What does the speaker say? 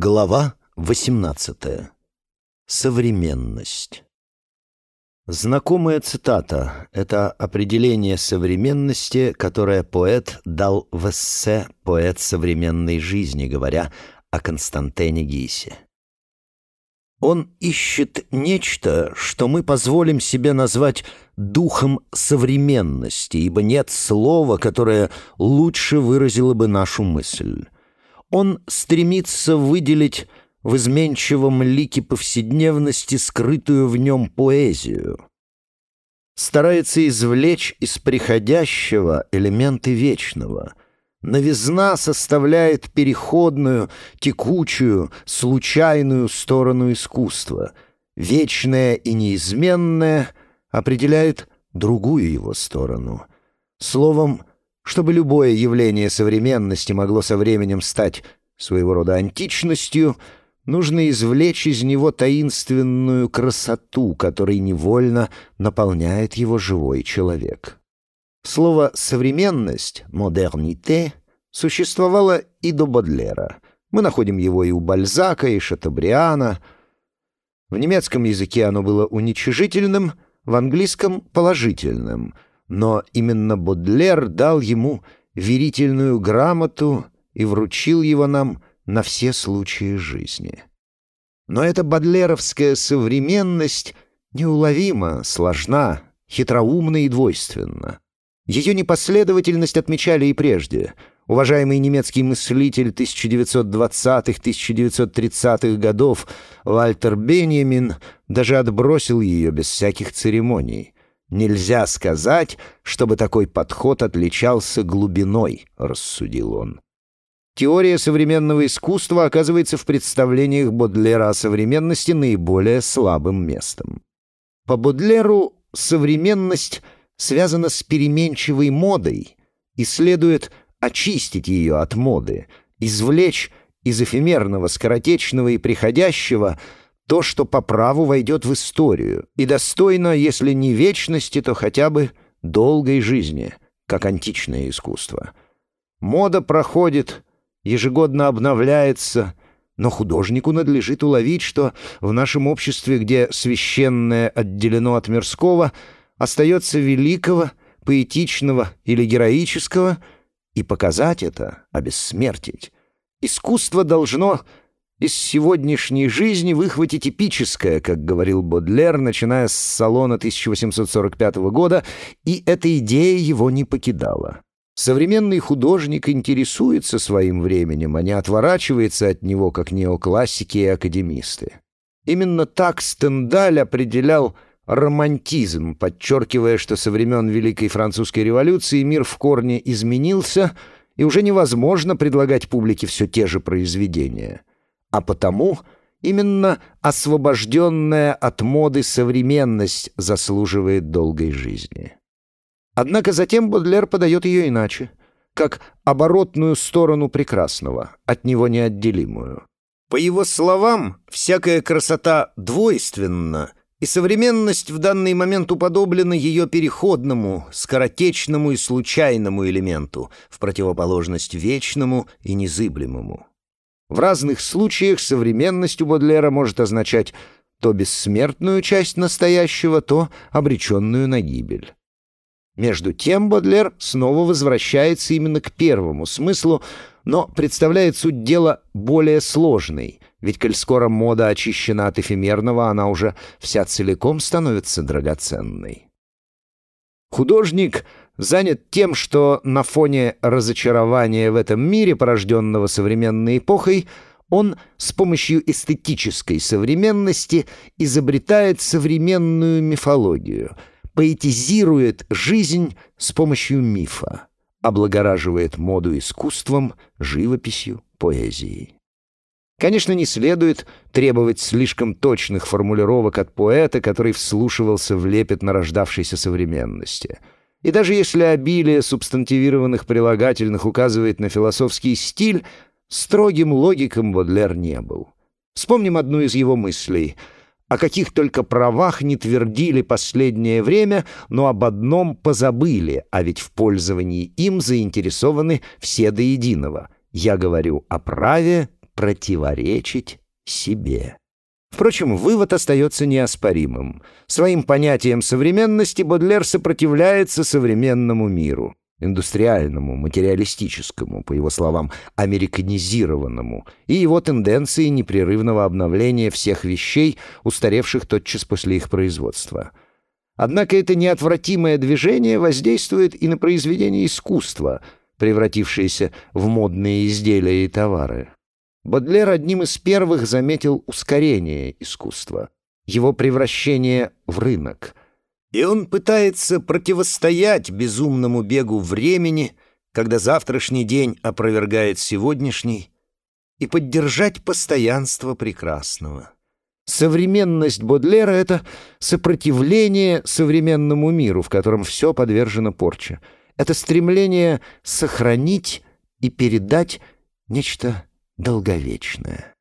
Глава 18. Современность. Знакомая цитата — это определение современности, которое поэт дал в эссе «Поэт современной жизни», говоря о Константине Гисе. Он ищет нечто, что мы позволим себе назвать духом современности, ибо нет слова, которое лучше выразило бы нашу мысль он стремится выделить в изменчивом лике повседневности скрытую в нем поэзию. Старается извлечь из приходящего элементы вечного. Новизна составляет переходную, текучую, случайную сторону искусства. Вечное и неизменное определяет другую его сторону. Словом, чтобы любое явление современности могло со временем стать своего рода античностью, нужно извлечь из него таинственную красоту, которой невольно наполняет его живой человек. Слово «современность» — «модерните» существовало и до Бодлера. Мы находим его и у Бальзака, и Шатабриана. В немецком языке оно было уничижительным, в английском — положительным — но именно Бодлер дал ему верительную грамоту и вручил его нам на все случаи жизни. Но эта бодлеровская современность неуловима, сложна, хитроумна и двойственна. Ее непоследовательность отмечали и прежде. Уважаемый немецкий мыслитель 1920-1930-х годов Вальтер Беньямин даже отбросил ее без всяких церемоний — Нельзя сказать, чтобы такой подход отличался глубиной, рассудил он. Теория современного искусства оказывается в представлениях Бодлера о современности наиболее слабым местом. По Бодлеру современность связана с переменчивой модой и следует очистить ее от моды, извлечь из эфемерного, скоротечного и приходящего то, что по праву войдет в историю и достойно, если не вечности, то хотя бы долгой жизни, как античное искусство. Мода проходит, ежегодно обновляется, но художнику надлежит уловить, что в нашем обществе, где священное отделено от мирского, остается великого, поэтичного или героического, и показать это, обессмертить. Искусство должно из сегодняшней жизни выхватить эпическое, как говорил Бодлер, начиная с салона 1845 года, и эта идея его не покидала. Современный художник интересуется своим временем, а не отворачивается от него, как неоклассики и академисты. Именно так Стендаль определял романтизм, подчеркивая, что со времен Великой Французской революции мир в корне изменился, и уже невозможно предлагать публике все те же произведения — а потому именно освобожденная от моды современность заслуживает долгой жизни. Однако затем Бодлер подает ее иначе, как оборотную сторону прекрасного, от него неотделимую. По его словам, всякая красота двойственна, и современность в данный момент уподоблена ее переходному, скоротечному и случайному элементу, в противоположность вечному и незыблемому. В разных случаях современность у Бодлера может означать то бессмертную часть настоящего, то обреченную на гибель. Между тем Бодлер снова возвращается именно к первому смыслу, но представляет суть дела более сложной, ведь коль скоро мода очищена от эфемерного, она уже вся целиком становится драгоценной. Художник занят тем, что на фоне разочарования в этом мире, порожденного современной эпохой, он с помощью эстетической современности изобретает современную мифологию, поэтизирует жизнь с помощью мифа, облагораживает моду искусством, живописью, поэзией. Конечно, не следует требовать слишком точных формулировок от поэта, который вслушивался в лепет нарождавшейся современности — и даже если обилие субстантивированных прилагательных указывает на философский стиль, строгим логиком Бодлер не был. Вспомним одну из его мыслей. О каких только правах не твердили последнее время, но об одном позабыли, а ведь в пользовании им заинтересованы все до единого. Я говорю о праве противоречить себе. Впрочем, вывод остается неоспоримым. Своим понятием современности Бодлер сопротивляется современному миру, индустриальному, материалистическому, по его словам, американизированному, и его тенденции непрерывного обновления всех вещей, устаревших тотчас после их производства. Однако это неотвратимое движение воздействует и на произведения искусства, превратившиеся в модные изделия и товары. Бодлер одним из первых заметил ускорение искусства, его превращение в рынок. И он пытается противостоять безумному бегу времени, когда завтрашний день опровергает сегодняшний, и поддержать постоянство прекрасного. Современность Бодлера — это сопротивление современному миру, в котором все подвержено порче. Это стремление сохранить и передать нечто долговечное.